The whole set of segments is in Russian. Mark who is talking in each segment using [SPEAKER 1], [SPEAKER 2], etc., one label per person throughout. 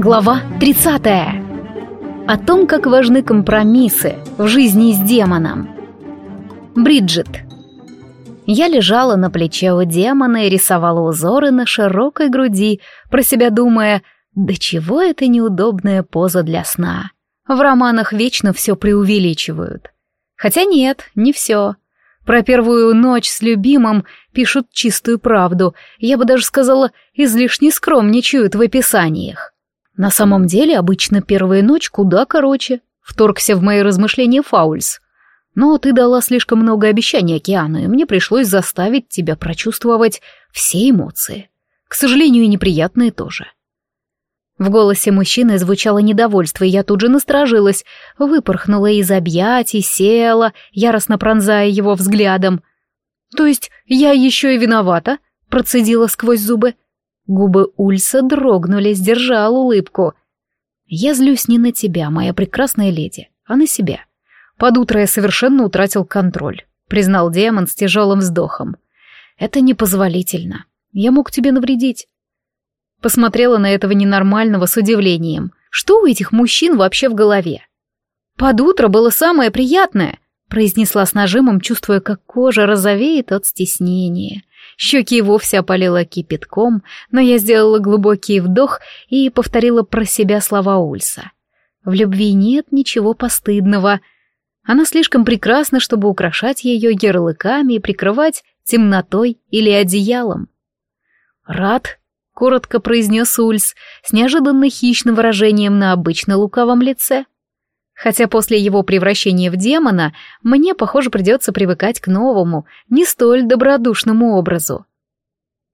[SPEAKER 1] Глава 30. О том, как важны компромиссы в жизни с демоном. Бриджит. Я лежала на плече у демона и рисовала узоры на широкой груди, про себя думая, да чего это неудобная поза для сна. В романах вечно все преувеличивают. Хотя нет, не все. Про первую ночь с любимым пишут чистую правду, я бы даже сказала, излишне скромничают в описаниях. На самом деле, обычно первая ночь куда короче. Вторгся в мои размышления Фаульс. Но ты дала слишком много обещаний океану, и мне пришлось заставить тебя прочувствовать все эмоции. К сожалению, и неприятные тоже. В голосе мужчины звучало недовольство, и я тут же насторожилась, выпорхнула из объятий, села, яростно пронзая его взглядом. «То есть я еще и виновата?» — процедила сквозь зубы. Губы Ульса дрогнули, сдержал улыбку. «Я злюсь не на тебя, моя прекрасная леди, а на себя. Под утро я совершенно утратил контроль», — признал демон с тяжелым вздохом. «Это непозволительно. Я мог тебе навредить». Посмотрела на этого ненормального с удивлением. Что у этих мужчин вообще в голове? «Под утро было самое приятное», — произнесла с нажимом, чувствуя, как кожа розовеет от стеснения. Щеки и вовсе опалило кипятком, но я сделала глубокий вдох и повторила про себя слова Ульса. В любви нет ничего постыдного. Она слишком прекрасна, чтобы украшать ее ярлыками и прикрывать темнотой или одеялом. «Рад», — коротко произнес Ульс, с неожиданно хищным выражением на обычно лукавом лице. Хотя после его превращения в демона мне, похоже, придется привыкать к новому, не столь добродушному образу.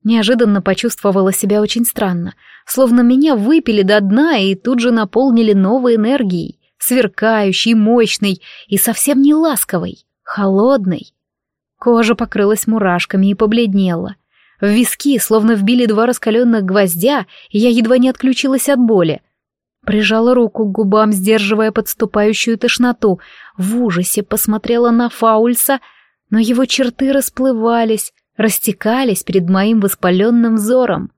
[SPEAKER 1] Неожиданно почувствовала себя очень странно, словно меня выпили до дна и тут же наполнили новой энергией, сверкающей, мощной и совсем не ласковой, холодной. Кожа покрылась мурашками и побледнела. В виски словно вбили два раскаленных гвоздя, и я едва не отключилась от боли — Прижала руку к губам, сдерживая подступающую тошноту. В ужасе посмотрела на Фаульса, но его черты расплывались, растекались перед моим воспаленным взором.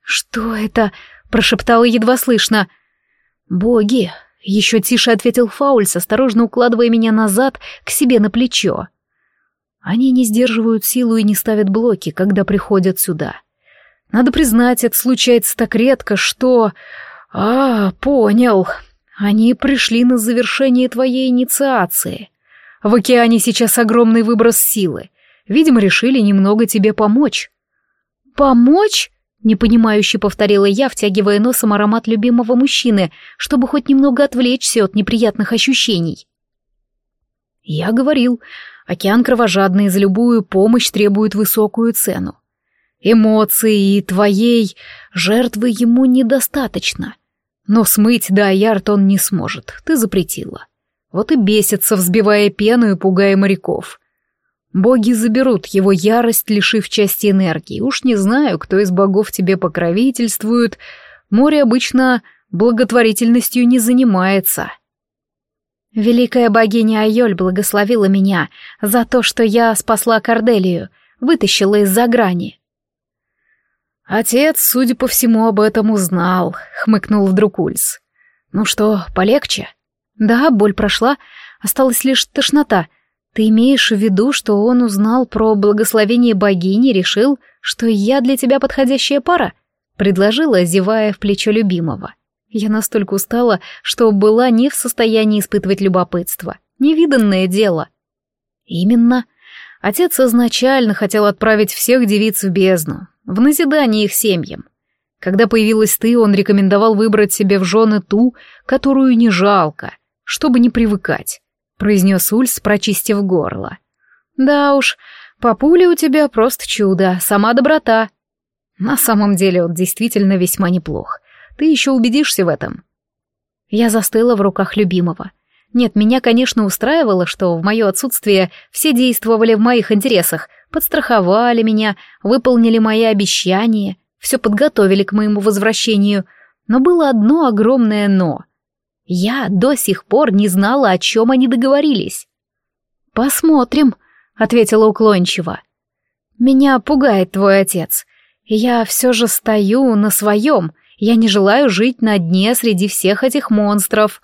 [SPEAKER 1] «Что это?» — прошептала едва слышно. «Боги!» — еще тише ответил Фаульс, осторожно укладывая меня назад к себе на плечо. «Они не сдерживают силу и не ставят блоки, когда приходят сюда. Надо признать, это случается так редко, что...» «А, понял. Они пришли на завершение твоей инициации. В океане сейчас огромный выброс силы. Видимо, решили немного тебе помочь». «Помочь?» — непонимающе повторила я, втягивая носом аромат любимого мужчины, чтобы хоть немного отвлечься от неприятных ощущений. Я говорил, океан кровожадный за любую помощь требует высокую цену. Эмоций и твоей жертвы ему недостаточно. Но смыть Дайярд он не сможет, ты запретила. Вот и бесится, взбивая пену и пугая моряков. Боги заберут его ярость, лишив части энергии. Уж не знаю, кто из богов тебе покровительствует. Море обычно благотворительностью не занимается. Великая богиня Айоль благословила меня за то, что я спасла Корделию, вытащила из-за грани. «Отец, судя по всему, об этом узнал», — хмыкнул вдруг Ульс. «Ну что, полегче?» «Да, боль прошла, осталась лишь тошнота. Ты имеешь в виду, что он узнал про благословение богини, решил, что я для тебя подходящая пара?» — предложила, зевая в плечо любимого. Я настолько устала, что была не в состоянии испытывать любопытство. Невиданное дело. «Именно. Отец изначально хотел отправить всех девиц в бездну, в назидание их семьям. Когда появилась ты, он рекомендовал выбрать себе в жены ту, которую не жалко, чтобы не привыкать», — произнес Ульс, прочистив горло. «Да уж, папуля у тебя просто чудо, сама доброта». «На самом деле он действительно весьма неплох. Ты еще убедишься в этом». Я застыла в руках любимого. Нет, меня, конечно, устраивало, что в мое отсутствие все действовали в моих интересах — подстраховали меня, выполнили мои обещания, все подготовили к моему возвращению, но было одно огромное «но». Я до сих пор не знала, о чем они договорились. «Посмотрим», — ответила уклончиво. «Меня пугает твой отец. Я все же стою на своем Я не желаю жить на дне среди всех этих монстров.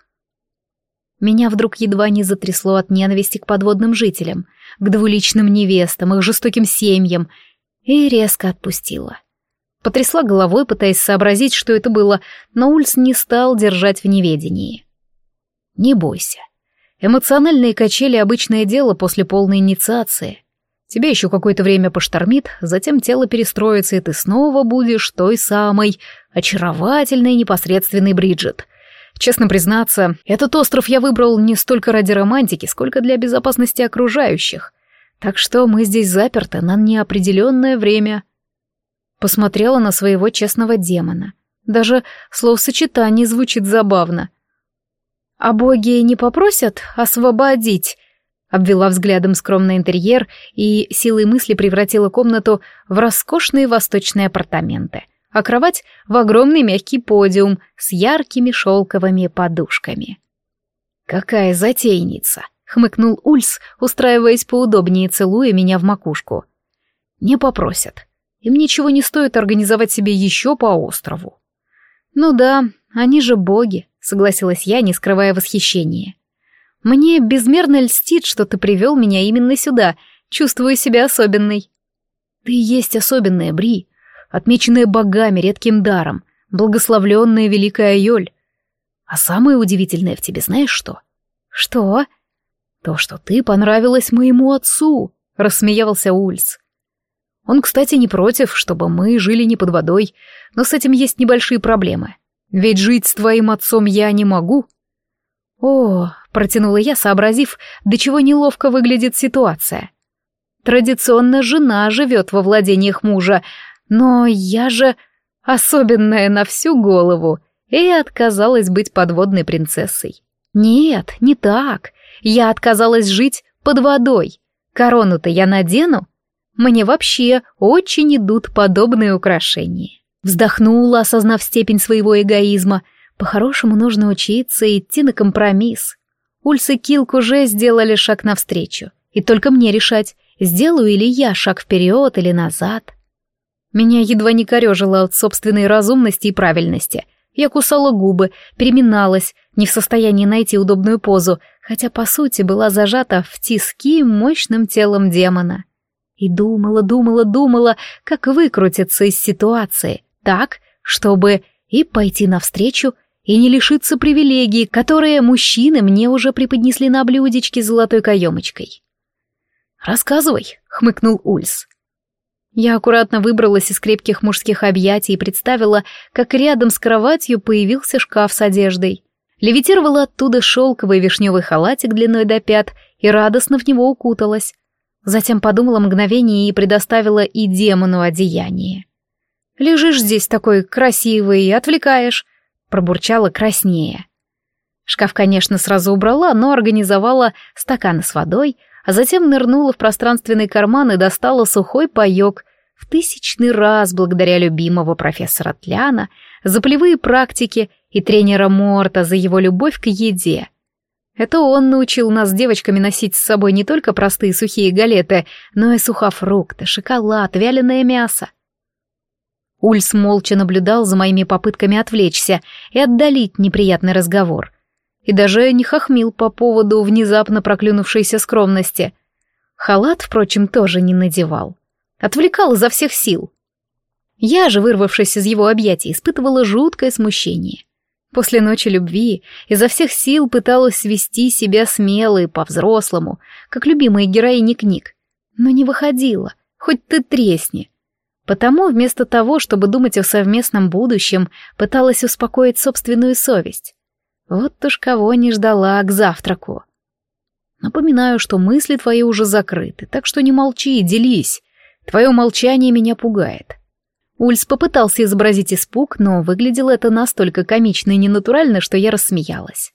[SPEAKER 1] Меня вдруг едва не затрясло от ненависти к подводным жителям, к двуличным невестам, их жестоким семьям, и резко отпустила. Потрясла головой, пытаясь сообразить, что это было, но Ульс не стал держать в неведении. «Не бойся. Эмоциональные качели — обычное дело после полной инициации. Тебе еще какое-то время поштормит, затем тело перестроится, и ты снова будешь той самой очаровательной непосредственной Бриджит. Честно признаться, этот остров я выбрал не столько ради романтики, сколько для безопасности окружающих. Так что мы здесь заперты на неопределенное время. Посмотрела на своего честного демона. Даже словосочетание звучит забавно. «А боги не попросят освободить?» Обвела взглядом скромный интерьер и силой мысли превратила комнату в роскошные восточные апартаменты, а кровать — в огромный мягкий подиум с яркими шелковыми подушками. «Какая затейница!» — хмыкнул Ульс, устраиваясь поудобнее, целуя меня в макушку. «Не попросят. Им ничего не стоит организовать себе еще по острову». «Ну да, они же боги», — согласилась я, не скрывая восхищения. Мне безмерно льстит, что ты привел меня именно сюда. Чувствую себя особенной. Ты есть особенная, Бри, отмеченная богами редким даром, благословленная великая Йоль. А самое удивительное в тебе знаешь что? Что? То, что ты понравилась моему отцу, рассмеялся Ульц. Он, кстати, не против, чтобы мы жили не под водой, но с этим есть небольшие проблемы. Ведь жить с твоим отцом я не могу. О, протянула я, сообразив, до чего неловко выглядит ситуация. Традиционно жена живет во владениях мужа, но я же особенная на всю голову и отказалась быть подводной принцессой. Нет, не так. Я отказалась жить под водой. Корону-то я надену. Мне вообще очень идут подобные украшения. Вздохнула, осознав степень своего эгоизма. По-хорошему нужно учиться идти на компромисс. Ульс и Килк уже сделали шаг навстречу, и только мне решать, сделаю ли я шаг вперед или назад. Меня едва не корежило от собственной разумности и правильности. Я кусала губы, переминалась, не в состоянии найти удобную позу, хотя, по сути, была зажата в тиски мощным телом демона. И думала, думала, думала, как выкрутиться из ситуации, так, чтобы и пойти навстречу, и не лишиться привилегий, которые мужчины мне уже преподнесли на блюдечке с золотой каемочкой. «Рассказывай», — хмыкнул Ульс. Я аккуратно выбралась из крепких мужских объятий и представила, как рядом с кроватью появился шкаф с одеждой. Левитировала оттуда шелковый вишневый халатик длиной до пят и радостно в него укуталась. Затем подумала мгновение и предоставила и демону одеяние. «Лежишь здесь такой красивый, и отвлекаешь пробурчала краснее. Шкаф, конечно, сразу убрала, но организовала стаканы с водой, а затем нырнула в пространственный карман и достала сухой паёк, в тысячный раз благодаря любимого профессора Тляна за полевые практики и тренера Морта за его любовь к еде. Это он научил нас девочками носить с собой не только простые сухие галеты, но и сухофрукты, шоколад, вяленое мясо. Ульс молча наблюдал за моими попытками отвлечься и отдалить неприятный разговор. И даже не хохмил по поводу внезапно проклюнувшейся скромности. Халат, впрочем, тоже не надевал. Отвлекал изо всех сил. Я же, вырвавшись из его объятий, испытывала жуткое смущение. После ночи любви изо всех сил пыталась вести себя смело и по-взрослому, как любимые героини книг. Но не выходила, хоть ты тресни — Потому вместо того, чтобы думать о совместном будущем, пыталась успокоить собственную совесть. Вот уж кого не ждала к завтраку. Напоминаю, что мысли твои уже закрыты, так что не молчи, делись. Твое молчание меня пугает. Ульс попытался изобразить испуг, но выглядело это настолько комично и ненатурально, что я рассмеялась.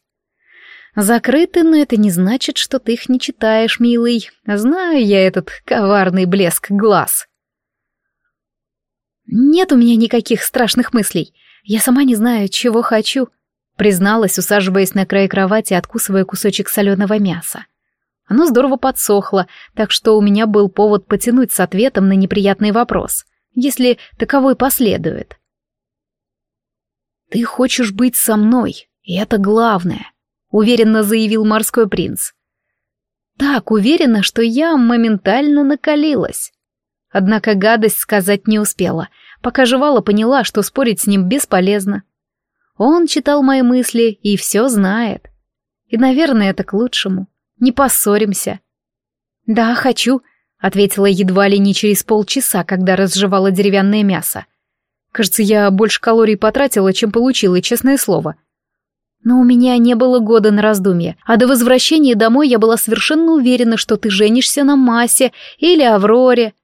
[SPEAKER 1] Закрыты, но это не значит, что ты их не читаешь, милый. Знаю я этот коварный блеск глаз. «Нет у меня никаких страшных мыслей. Я сама не знаю, чего хочу», — призналась, усаживаясь на край кровати, откусывая кусочек соленого мяса. Оно здорово подсохло, так что у меня был повод потянуть с ответом на неприятный вопрос, если таковой последует. «Ты хочешь быть со мной, и это главное», — уверенно заявил морской принц. Так уверенно, что я моментально накалилась. Однако гадость сказать не успела. Пока жевала, поняла, что спорить с ним бесполезно. Он читал мои мысли и все знает. И, наверное, это к лучшему. Не поссоримся. «Да, хочу», — ответила едва ли не через полчаса, когда разжевала деревянное мясо. Кажется, я больше калорий потратила, чем получила, честное слово. Но у меня не было года на раздумье, а до возвращения домой я была совершенно уверена, что ты женишься на Масе или Авроре,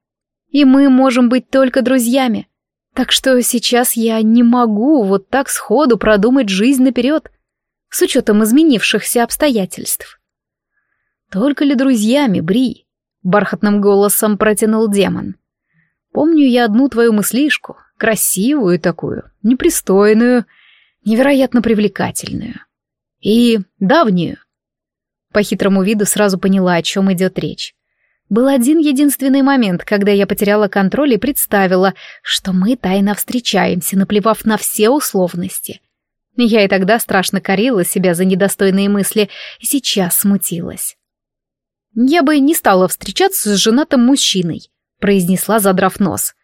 [SPEAKER 1] и мы можем быть только друзьями. Так что сейчас я не могу вот так сходу продумать жизнь наперед, с учетом изменившихся обстоятельств. Только ли друзьями, Бри? Бархатным голосом протянул демон. Помню я одну твою мыслишку, красивую такую, непристойную, невероятно привлекательную. И давнюю. По хитрому виду сразу поняла, о чем идет речь. Был один единственный момент, когда я потеряла контроль и представила, что мы тайно встречаемся, наплевав на все условности. Я и тогда страшно корила себя за недостойные мысли, и сейчас смутилась. «Я бы не стала встречаться с женатым мужчиной», — произнесла, задрав нос.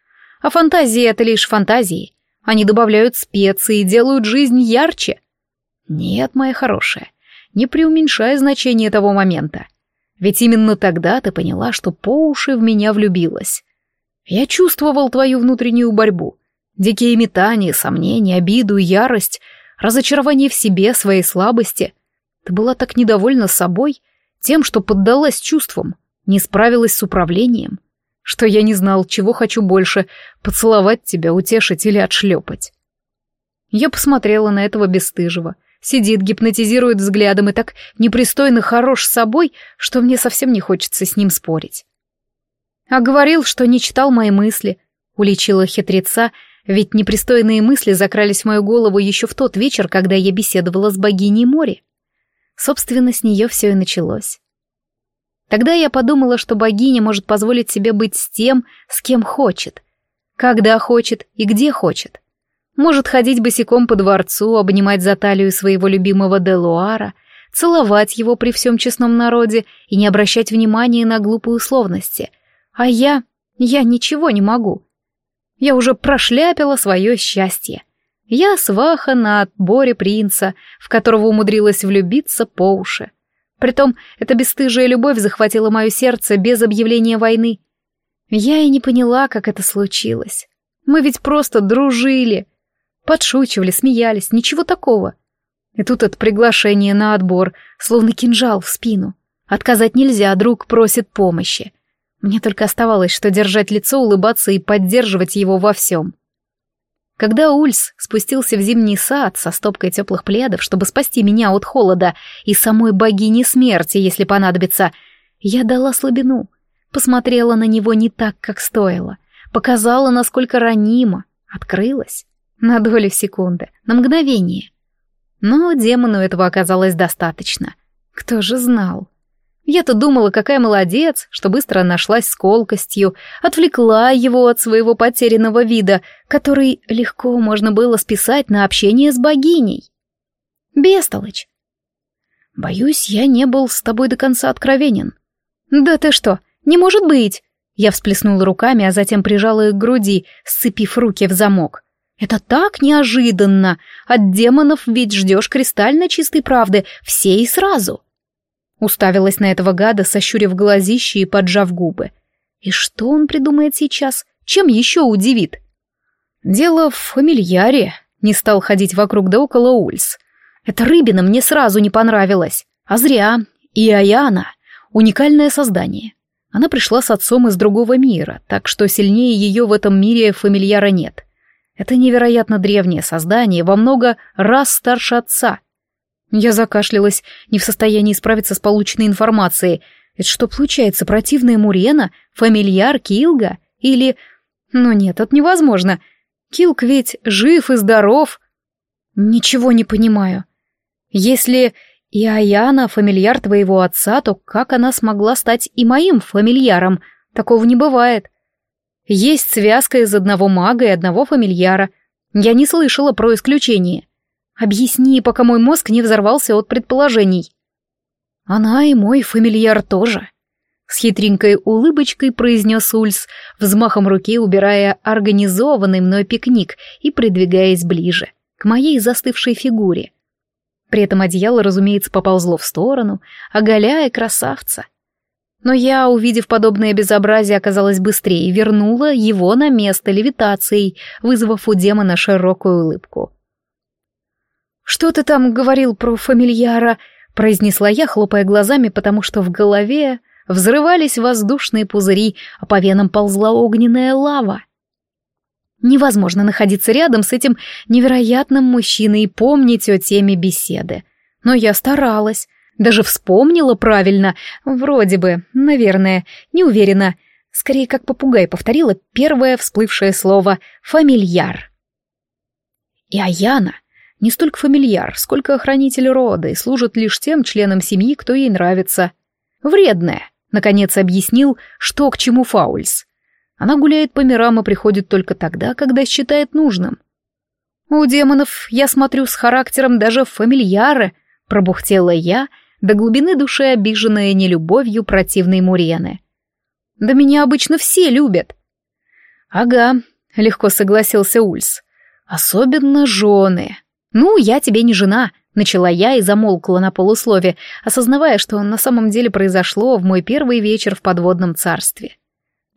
[SPEAKER 1] «А фантазии — это лишь фантазии. Они добавляют специи и делают жизнь ярче». «Нет, моя хорошая, не преуменьшай значение того момента. Ведь именно тогда ты поняла, что по уши в меня влюбилась. Я чувствовал твою внутреннюю борьбу. Дикие метания, сомнения, обиду, ярость, разочарование в себе, своей слабости. Ты была так недовольна собой, тем, что поддалась чувствам, не справилась с управлением, что я не знал, чего хочу больше — поцеловать тебя, утешить или отшлепать. Я посмотрела на этого бесстыжего, Сидит, гипнотизирует взглядом и так непристойно хорош с собой, что мне совсем не хочется с ним спорить. А говорил, что не читал мои мысли, уличила хитреца, ведь непристойные мысли закрались в мою голову еще в тот вечер, когда я беседовала с богиней моря. Собственно, с нее все и началось. Тогда я подумала, что богиня может позволить себе быть с тем, с кем хочет, когда хочет и где хочет. Может ходить босиком по дворцу, обнимать за талию своего любимого Делуара, целовать его при всем честном народе и не обращать внимания на глупые условности. А я... я ничего не могу. Я уже прошляпила свое счастье. Я сваха на отборе принца, в которого умудрилась влюбиться по уши. Притом, эта бесстыжая любовь захватила мое сердце без объявления войны. Я и не поняла, как это случилось. Мы ведь просто дружили — Подшучивали, смеялись, ничего такого. И тут это приглашение на отбор, словно кинжал в спину. Отказать нельзя, друг просит помощи. Мне только оставалось, что держать лицо, улыбаться и поддерживать его во всем. Когда Ульс спустился в зимний сад со стопкой теплых пледов, чтобы спасти меня от холода и самой богини смерти, если понадобится, я дала слабину, посмотрела на него не так, как стоило, показала, насколько ранима, открылась. На долю секунды, на мгновение. Но демону этого оказалось достаточно. Кто же знал? Я-то думала, какая молодец, что быстро нашлась с колкостью, отвлекла его от своего потерянного вида, который легко можно было списать на общение с богиней. Бестолочь. Боюсь, я не был с тобой до конца откровенен. Да ты что, не может быть! Я всплеснула руками, а затем прижала их к груди, сцепив руки в замок. Это так неожиданно. От демонов ведь ждешь кристально чистой правды, все и сразу. Уставилась на этого гада, сощурив глазище и поджав губы. И что он придумает сейчас? Чем еще удивит? Дело в фамильяре. Не стал ходить вокруг да около Ульс. Эта рыбина мне сразу не понравилась. А зря. И Аяна — уникальное создание. Она пришла с отцом из другого мира, так что сильнее ее в этом мире фамильяра нет. Это невероятно древнее создание, во много раз старше отца. Я закашлялась, не в состоянии справиться с полученной информацией. Это что получается, противная Мурена, фамильяр Килга? Или... Ну нет, это невозможно. Килк ведь жив и здоров. Ничего не понимаю. Если и Аяна фамильяр твоего отца, то как она смогла стать и моим фамильяром? Такого не бывает. Есть связка из одного мага и одного фамильяра. Я не слышала про исключение. Объясни, пока мой мозг не взорвался от предположений. Она и мой фамильяр тоже. С хитренькой улыбочкой произнес Ульс, взмахом руки убирая организованный мной пикник и придвигаясь ближе, к моей застывшей фигуре. При этом одеяло, разумеется, поползло в сторону, оголяя красавца. Но я, увидев подобное безобразие, оказалась быстрее и вернула его на место левитацией, вызвав у демона широкую улыбку. «Что ты там говорил про фамильяра?» — произнесла я, хлопая глазами, потому что в голове взрывались воздушные пузыри, а по венам ползла огненная лава. Невозможно находиться рядом с этим невероятным мужчиной и помнить о теме беседы. Но я старалась, даже вспомнила правильно, вроде бы, наверное, не уверена. Скорее, как попугай повторила первое всплывшее слово «фамильяр». И Аяна не столько фамильяр, сколько охранитель рода и служит лишь тем членам семьи, кто ей нравится. Вредная, наконец объяснил, что к чему Фаульс. Она гуляет по мирам и приходит только тогда, когда считает нужным. «У демонов, я смотрю, с характером даже фамильяры», — пробухтела я, до глубины души обиженная нелюбовью противной Мурены. «Да меня обычно все любят». «Ага», — легко согласился Ульс. «Особенно жены. Ну, я тебе не жена», — начала я и замолкла на полуслове, осознавая, что на самом деле произошло в мой первый вечер в подводном царстве.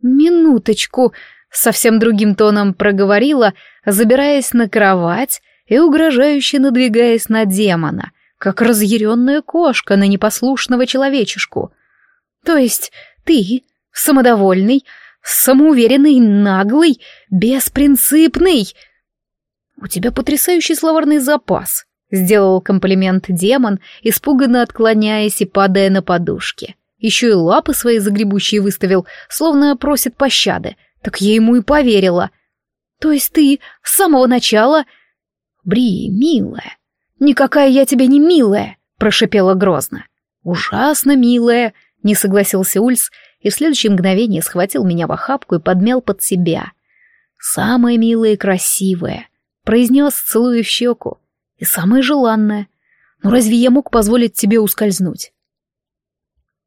[SPEAKER 1] «Минуточку», — совсем другим тоном проговорила, забираясь на кровать и угрожающе надвигаясь на демона, как разъяренная кошка на непослушного человечешку. «То есть ты, самодовольный, самоуверенный, наглый, беспринципный...» «У тебя потрясающий словарный запас», — сделал комплимент демон, испуганно отклоняясь и падая на подушки. Еще и лапы свои загребущие выставил, словно просит пощады. Так я ему и поверила. То есть ты с самого начала... Бри, милая. Никакая я тебе не милая, прошипела грозно. Ужасно милая, не согласился Ульс, и в следующее мгновение схватил меня в охапку и подмял под себя. Самая милая и красивая, произнес, целуя в щеку, и самая желанная. Ну разве я мог позволить тебе ускользнуть?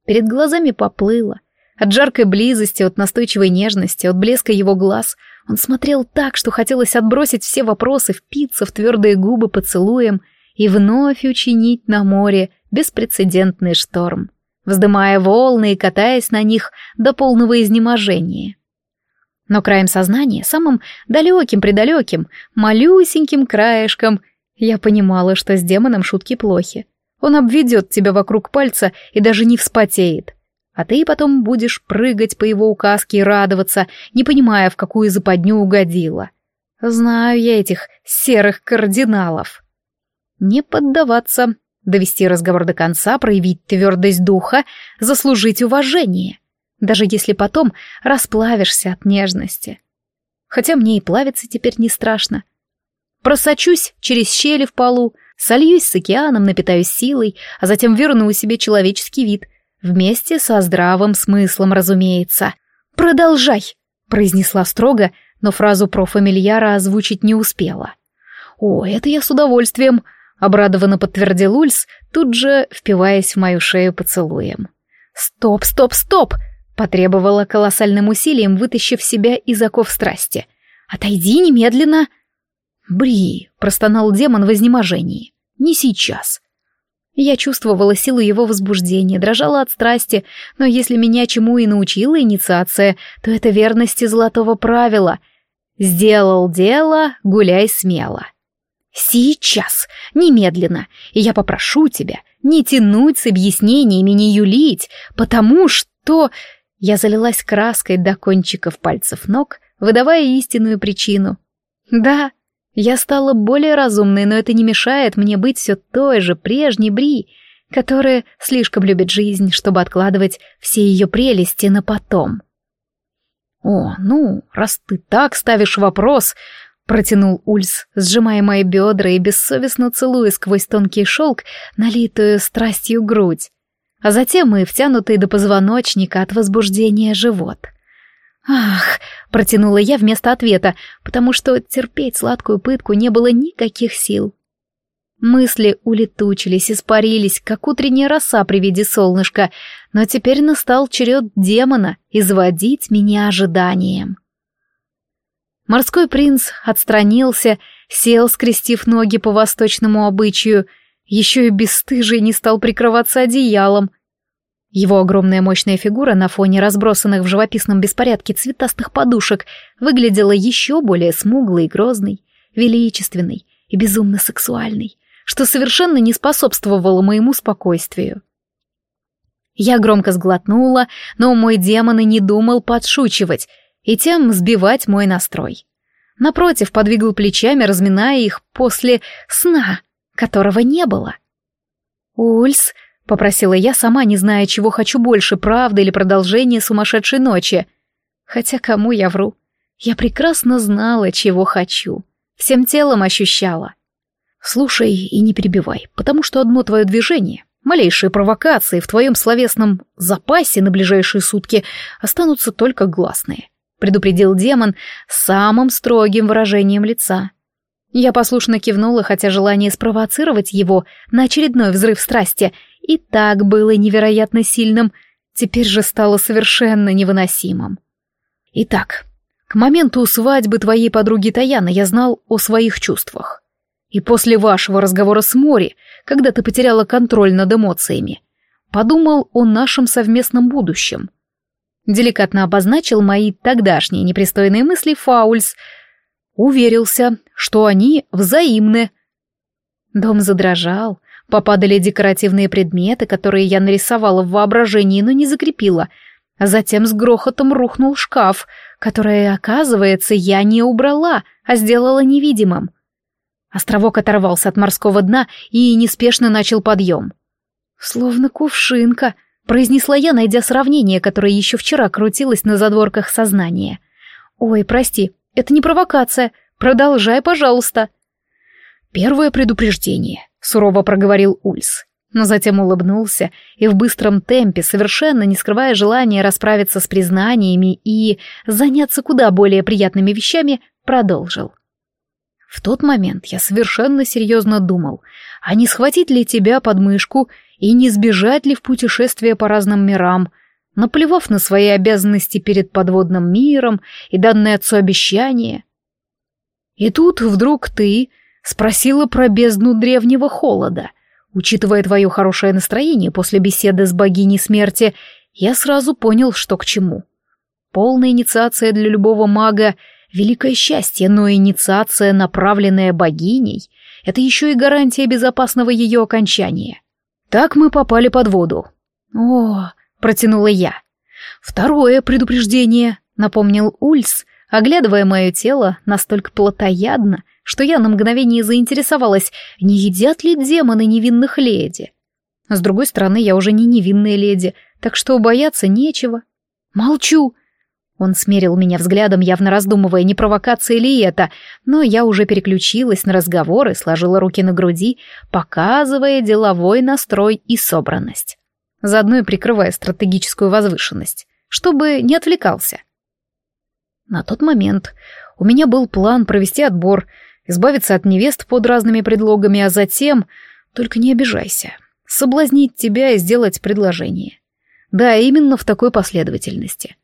[SPEAKER 1] Перед глазами поплыло. От жаркой близости, от настойчивой нежности, от блеска его глаз он смотрел так, что хотелось отбросить все вопросы, впиться в твердые губы поцелуем и вновь учинить на море беспрецедентный шторм, вздымая волны и катаясь на них до полного изнеможения. Но краем сознания, самым далеким-предалеким, малюсеньким краешком, я понимала, что с демоном шутки плохи. Он обведет тебя вокруг пальца и даже не вспотеет. А ты потом будешь прыгать по его указке и радоваться, не понимая, в какую западню угодила. Знаю я этих серых кардиналов. Не поддаваться, довести разговор до конца, проявить твердость духа, заслужить уважение, даже если потом расплавишься от нежности. Хотя мне и плавиться теперь не страшно. Просочусь через щели в полу, Сольюсь с океаном, напитаюсь силой, а затем верну себе человеческий вид. Вместе со здравым смыслом, разумеется. «Продолжай!» — произнесла строго, но фразу про фамильяра озвучить не успела. «О, это я с удовольствием!» — обрадованно подтвердил Ульс, тут же впиваясь в мою шею поцелуем. «Стоп, стоп, стоп!» — потребовала колоссальным усилием, вытащив себя из оков страсти. «Отойди немедленно!» «Бри!» — простонал демон в изнеможении. «Не сейчас!» Я чувствовала силу его возбуждения, дрожала от страсти, но если меня чему и научила инициация, то это верности золотого правила. «Сделал дело, гуляй смело». «Сейчас, немедленно, и я попрошу тебя не тянуть с объяснениями, не юлить, потому что...» Я залилась краской до кончиков пальцев ног, выдавая истинную причину. «Да, я стала более разумной, но это не мешает мне быть все той же прежней Бри, которая слишком любит жизнь, чтобы откладывать все ее прелести на потом. «О, ну, раз ты так ставишь вопрос», — протянул Ульс, сжимая мои бедра и бессовестно целуя сквозь тонкий шелк, налитую страстью грудь, а затем и втянутый до позвоночника от возбуждения живот — «Ах!» — протянула я вместо ответа, потому что терпеть сладкую пытку не было никаких сил. Мысли улетучились, испарились, как утренняя роса при виде солнышка, но теперь настал черед демона изводить меня ожиданием. Морской принц отстранился, сел, скрестив ноги по восточному обычаю, еще и бесстыжий не стал прикрываться одеялом. Его огромная мощная фигура на фоне разбросанных в живописном беспорядке цветастых подушек выглядела еще более смуглой и грозной, величественной и безумно сексуальной что совершенно не способствовало моему спокойствию. Я громко сглотнула, но мой демон и не думал подшучивать и тем сбивать мой настрой. Напротив, подвигал плечами, разминая их после сна, которого не было. «Ульс», — попросила я, сама не зная, чего хочу больше, правда или продолжение сумасшедшей ночи. Хотя кому я вру? Я прекрасно знала, чего хочу. Всем телом ощущала. Слушай и не перебивай, потому что одно твое движение, малейшие провокации в твоем словесном запасе на ближайшие сутки останутся только гласные, предупредил демон самым строгим выражением лица. Я послушно кивнула, хотя желание спровоцировать его на очередной взрыв страсти и так было невероятно сильным, теперь же стало совершенно невыносимым. Итак, к моменту свадьбы твоей подруги Таяны я знал о своих чувствах. И после вашего разговора с Мори, когда ты потеряла контроль над эмоциями, подумал о нашем совместном будущем. Деликатно обозначил мои тогдашние непристойные мысли Фаульс, уверился, что они взаимны. Дом задрожал, попадали декоративные предметы, которые я нарисовала в воображении, но не закрепила, а затем с грохотом рухнул шкаф, который, оказывается, я не убрала, а сделала невидимым. Островок оторвался от морского дна и неспешно начал подъем. «Словно кувшинка», — произнесла я, найдя сравнение, которое еще вчера крутилось на задворках сознания. «Ой, прости, это не провокация. Продолжай, пожалуйста». «Первое предупреждение», — сурово проговорил Ульс, но затем улыбнулся и в быстром темпе, совершенно не скрывая желания расправиться с признаниями и заняться куда более приятными вещами, продолжил. В тот момент я совершенно серьезно думал, а не схватить ли тебя под мышку и не сбежать ли в путешествие по разным мирам, наплевав на свои обязанности перед подводным миром и данное отцу обещание. И тут вдруг ты спросила про бездну древнего холода. Учитывая твое хорошее настроение после беседы с богиней смерти, я сразу понял, что к чему. Полная инициация для любого мага — Великое счастье, но инициация, направленная богиней, это еще и гарантия безопасного ее окончания. Так мы попали под воду. О, протянула я. Второе предупреждение, напомнил Ульс, оглядывая мое тело настолько плотоядно, что я на мгновение заинтересовалась, не едят ли демоны невинных леди. С другой стороны, я уже не невинная леди, так что бояться нечего. Молчу, он смерил меня взглядом, явно раздумывая, не провокация ли это, но я уже переключилась на разговор и сложила руки на груди, показывая деловой настрой и собранность. Заодно и прикрывая стратегическую возвышенность, чтобы не отвлекался. На тот момент у меня был план провести отбор, избавиться от невест под разными предлогами, а затем, только не обижайся, соблазнить тебя и сделать предложение. Да, именно в такой последовательности.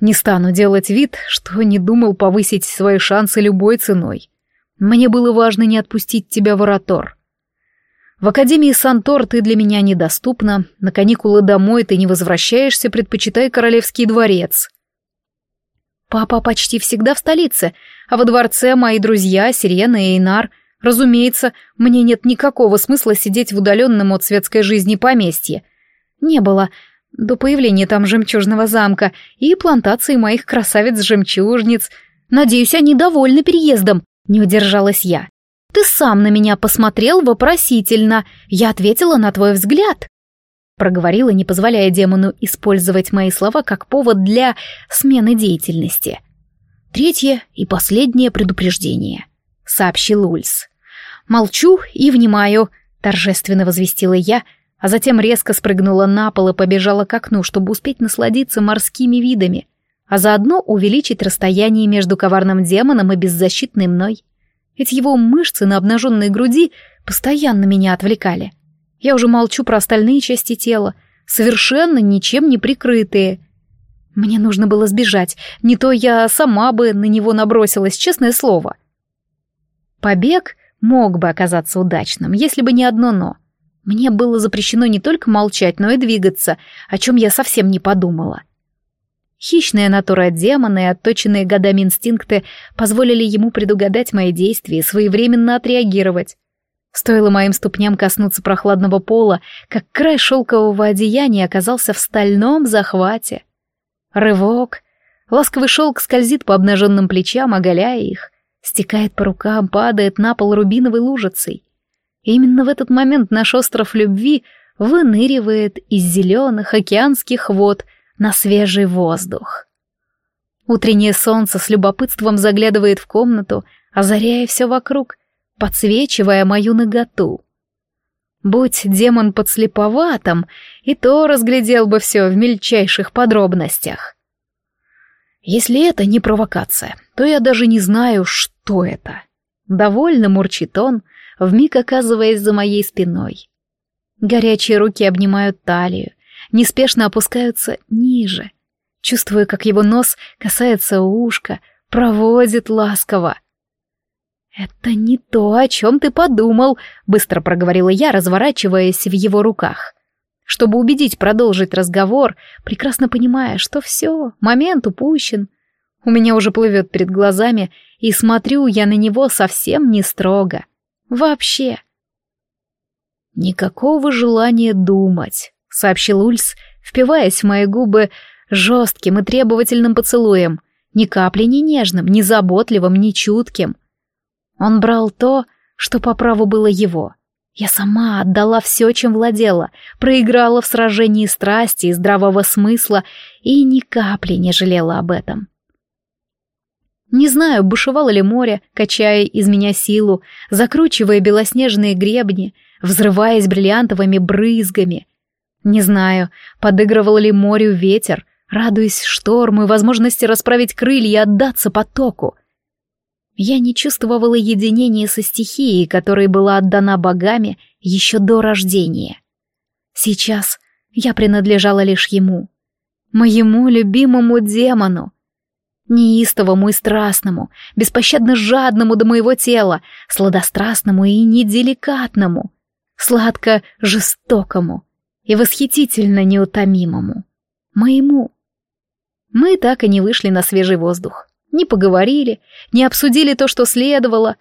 [SPEAKER 1] Не стану делать вид, что не думал повысить свои шансы любой ценой. Мне было важно не отпустить тебя в Оратор. В Академии Сантор ты для меня недоступна, на каникулы домой ты не возвращаешься, предпочитай Королевский дворец. Папа почти всегда в столице, а во дворце мои друзья, Сирена и Эйнар. Разумеется, мне нет никакого смысла сидеть в удаленном от светской жизни поместье. Не было, до появления там жемчужного замка и плантации моих красавиц-жемчужниц. Надеюсь, они довольны переездом, не удержалась я. Ты сам на меня посмотрел вопросительно. Я ответила на твой взгляд. Проговорила, не позволяя демону использовать мои слова как повод для смены деятельности. Третье и последнее предупреждение, сообщил Ульс. Молчу и внимаю, торжественно возвестила я, — а затем резко спрыгнула на пол и побежала к окну, чтобы успеть насладиться морскими видами, а заодно увеличить расстояние между коварным демоном и беззащитной мной. Эти его мышцы на обнаженной груди постоянно меня отвлекали. Я уже молчу про остальные части тела, совершенно ничем не прикрытые. Мне нужно было сбежать, не то я сама бы на него набросилась, честное слово. Побег мог бы оказаться удачным, если бы не одно «но». Мне было запрещено не только молчать, но и двигаться, о чем я совсем не подумала. Хищная натура демона и отточенные годами инстинкты позволили ему предугадать мои действия и своевременно отреагировать. Стоило моим ступням коснуться прохладного пола, как край шелкового одеяния оказался в стальном захвате. Рывок. Ласковый шелк скользит по обнаженным плечам, оголяя их. Стекает по рукам, падает на пол рубиновой лужицей. Именно в этот момент наш остров любви выныривает из зеленых океанских вод на свежий воздух. Утреннее солнце с любопытством заглядывает в комнату, озаряя все вокруг, подсвечивая мою наготу. Будь демон подслеповатым, и то разглядел бы все в мельчайших подробностях. Если это не провокация, то я даже не знаю, что это. Довольно мурчит он, вмиг оказываясь за моей спиной. Горячие руки обнимают талию, неспешно опускаются ниже. Чувствую, как его нос касается ушка, проводит ласково. «Это не то, о чем ты подумал», — быстро проговорила я, разворачиваясь в его руках. Чтобы убедить продолжить разговор, прекрасно понимая, что все, момент упущен. У меня уже плывет перед глазами, и смотрю я на него совсем не строго. Вообще. «Никакого желания думать», — сообщил Ульс, впиваясь в мои губы жестким и требовательным поцелуем, ни капли не нежным, ни заботливым, ни чутким. Он брал то, что по праву было его. Я сама отдала все, чем владела, проиграла в сражении страсти и здравого смысла и ни капли не жалела об этом. Не знаю, бушевало ли море, качая из меня силу, закручивая белоснежные гребни, взрываясь бриллиантовыми брызгами. Не знаю, подыгрывал ли морю ветер, радуясь шторму и возможности расправить крылья и отдаться потоку. Я не чувствовала единения со стихией, которой была отдана богами еще до рождения. Сейчас я принадлежала лишь ему, моему любимому демону, неистовому и страстному, беспощадно жадному до моего тела, сладострастному и неделикатному, сладко-жестокому и восхитительно неутомимому, моему. Мы так и не вышли на свежий воздух. Не поговорили, не обсудили то, что следовало.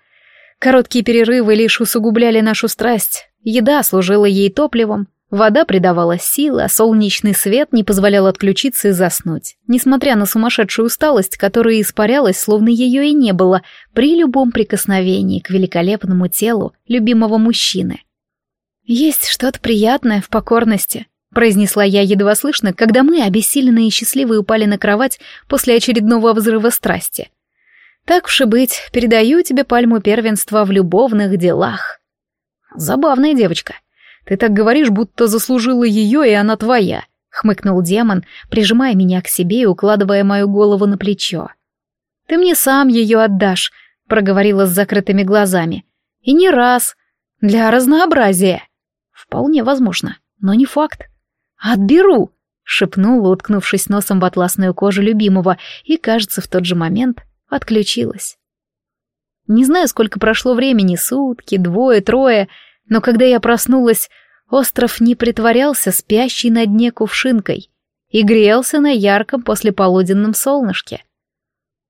[SPEAKER 1] Короткие перерывы лишь усугубляли нашу страсть. Еда служила ей топливом, вода придавала силы, а солнечный свет не позволял отключиться и заснуть, несмотря на сумасшедшую усталость, которая испарялась, словно ее и не было, при любом прикосновении к великолепному телу любимого мужчины. Есть что-то приятное в покорности, произнесла я едва слышно, когда мы, обессиленные и счастливые, упали на кровать после очередного взрыва страсти. Так уж и быть, передаю тебе пальму первенства в любовных делах. Забавная девочка. Ты так говоришь, будто заслужила ее, и она твоя, хмыкнул демон, прижимая меня к себе и укладывая мою голову на плечо. Ты мне сам ее отдашь, проговорила с закрытыми глазами. И не раз. Для разнообразия. Вполне возможно, но не факт. «Отберу!» — шепнула, уткнувшись носом в атласную кожу любимого, и, кажется, в тот же момент отключилась. Не знаю, сколько прошло времени, сутки, двое, трое, но когда я проснулась, остров не притворялся спящей на дне кувшинкой и грелся на ярком послеполуденном солнышке.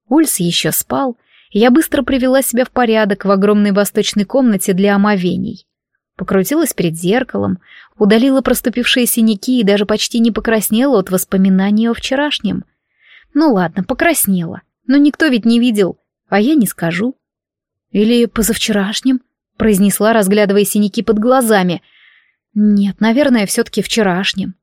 [SPEAKER 1] Ульс еще спал, и я быстро привела себя в порядок в огромной восточной комнате для омовений. Покрутилась перед зеркалом, удалила проступившие синяки и даже почти не покраснела от воспоминаний о вчерашнем. Ну ладно, покраснела, но никто ведь не видел, а я не скажу. Или позавчерашнем, произнесла, разглядывая синяки под глазами. Нет, наверное, все-таки вчерашнем.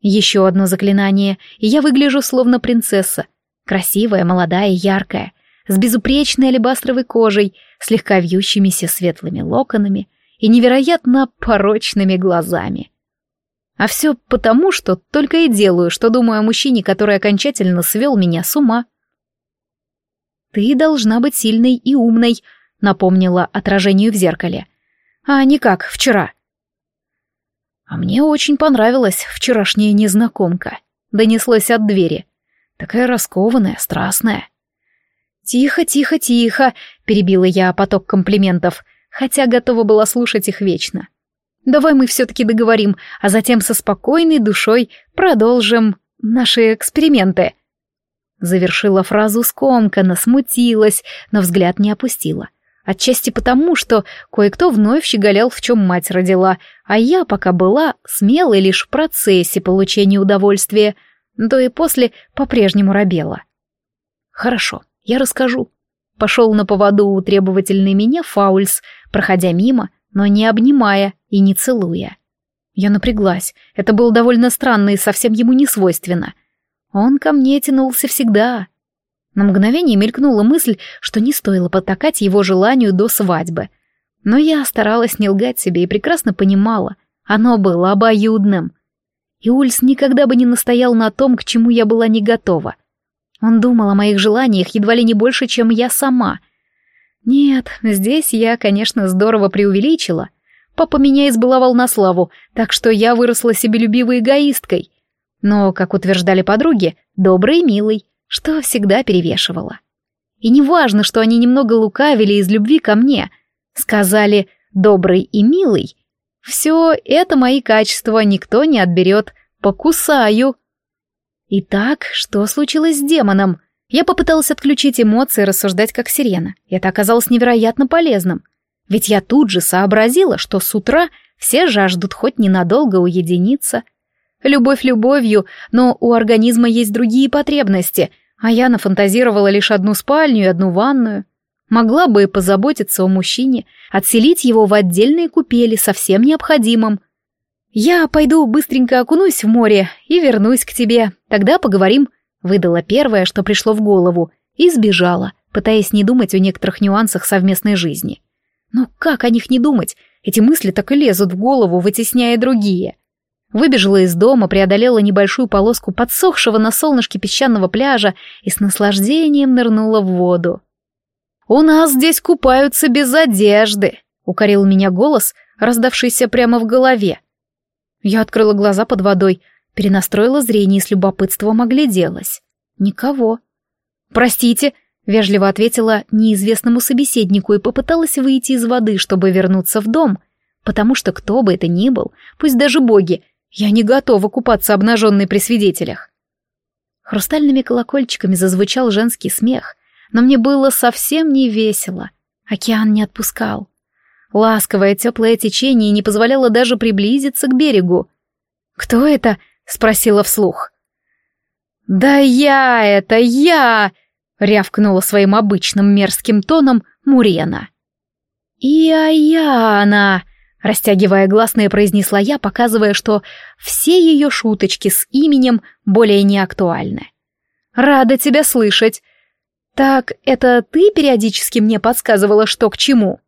[SPEAKER 1] Еще одно заклинание, и я выгляжу словно принцесса. Красивая, молодая яркая, с безупречной алебастровой кожей, слегка вьющимися светлыми локонами, и невероятно порочными глазами. А все потому, что только и делаю, что думаю о мужчине, который окончательно свел меня с ума. «Ты должна быть сильной и умной», — напомнила отражению в зеркале. «А не как вчера». «А мне очень понравилась вчерашняя незнакомка», — донеслось от двери. «Такая раскованная, страстная». «Тихо, тихо, тихо», — перебила я поток комплиментов, хотя готова была слушать их вечно. «Давай мы все-таки договорим, а затем со спокойной душой продолжим наши эксперименты». Завершила фразу скомканно, смутилась, но взгляд не опустила. Отчасти потому, что кое-кто вновь щеголял, в чем мать родила, а я пока была смелой лишь в процессе получения удовольствия, то и после по-прежнему робела. Хорошо, я расскажу. Пошел на поводу у требовательной меня Фаульс, проходя мимо, но не обнимая и не целуя. Я напряглась, это было довольно странно и совсем ему не свойственно. Он ко мне тянулся всегда, на мгновение мелькнула мысль, что не стоило потакать его желанию до свадьбы. Но я старалась не лгать себе и прекрасно понимала, оно было обоюдным. И Ульс никогда бы не настоял на том, к чему я была не готова. Он думал о моих желаниях едва ли не больше, чем я сама. Нет, здесь я, конечно, здорово преувеличила. Папа меня избаловал на славу, так что я выросла себелюбивой эгоисткой. Но, как утверждали подруги, доброй и милой что всегда перевешивало. И не важно, что они немного лукавили из любви ко мне, сказали «добрый и милый», все это мои качества никто не отберет, покусаю. Итак, что случилось с демоном? Я попыталась отключить эмоции и рассуждать как сирена. Это оказалось невероятно полезным. Ведь я тут же сообразила, что с утра все жаждут хоть ненадолго уединиться. Любовь любовью, но у организма есть другие потребности — а я нафантазировала лишь одну спальню и одну ванную. Могла бы и позаботиться о мужчине, отселить его в отдельные купели со всем необходимым. «Я пойду быстренько окунусь в море и вернусь к тебе, тогда поговорим», — выдала первое, что пришло в голову, и сбежала, пытаясь не думать о некоторых нюансах совместной жизни. Но как о них не думать? Эти мысли так и лезут в голову, вытесняя другие. Выбежала из дома, преодолела небольшую полоску подсохшего на солнышке песчаного пляжа и с наслаждением нырнула в воду. «У нас здесь купаются без одежды», — укорил меня голос, раздавшийся прямо в голове. Я открыла глаза под водой, перенастроила зрение и с любопытством огляделась. Никого. «Простите», — вежливо ответила неизвестному собеседнику и попыталась выйти из воды, чтобы вернуться в дом, потому что кто бы это ни был, пусть даже боги, я не готова купаться обнаженной при свидетелях. Хрустальными колокольчиками зазвучал женский смех, но мне было совсем не весело. Океан не отпускал. Ласковое теплое течение не позволяло даже приблизиться к берегу. «Кто это?» — спросила вслух. «Да я это, я!» — рявкнула своим обычным мерзким тоном Мурена. «И а я она!» Растягивая гласные, произнесла я, показывая, что все ее шуточки с именем более не актуальны. «Рада тебя слышать. Так, это ты периодически мне подсказывала, что к чему?»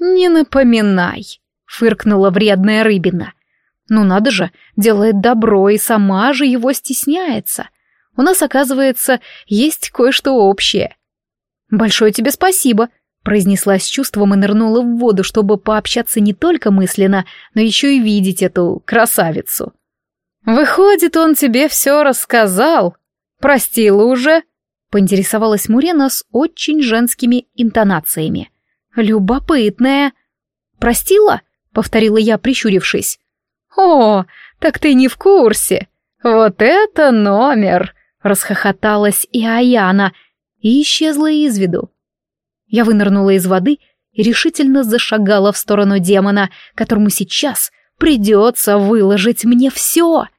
[SPEAKER 1] «Не напоминай», — фыркнула вредная рыбина. «Ну надо же, делает добро и сама же его стесняется. У нас, оказывается, есть кое-что общее». «Большое тебе спасибо», произнесла с чувством и нырнула в воду, чтобы пообщаться не только мысленно, но еще и видеть эту красавицу. «Выходит, он тебе все рассказал. Простила уже?» — поинтересовалась Мурена с очень женскими интонациями. «Любопытная». «Простила?» — повторила я, прищурившись. «О, так ты не в курсе. Вот это номер!» — расхохоталась и Аяна и исчезла из виду. Я вынырнула из воды и решительно зашагала в сторону демона, которому сейчас придется выложить мне все —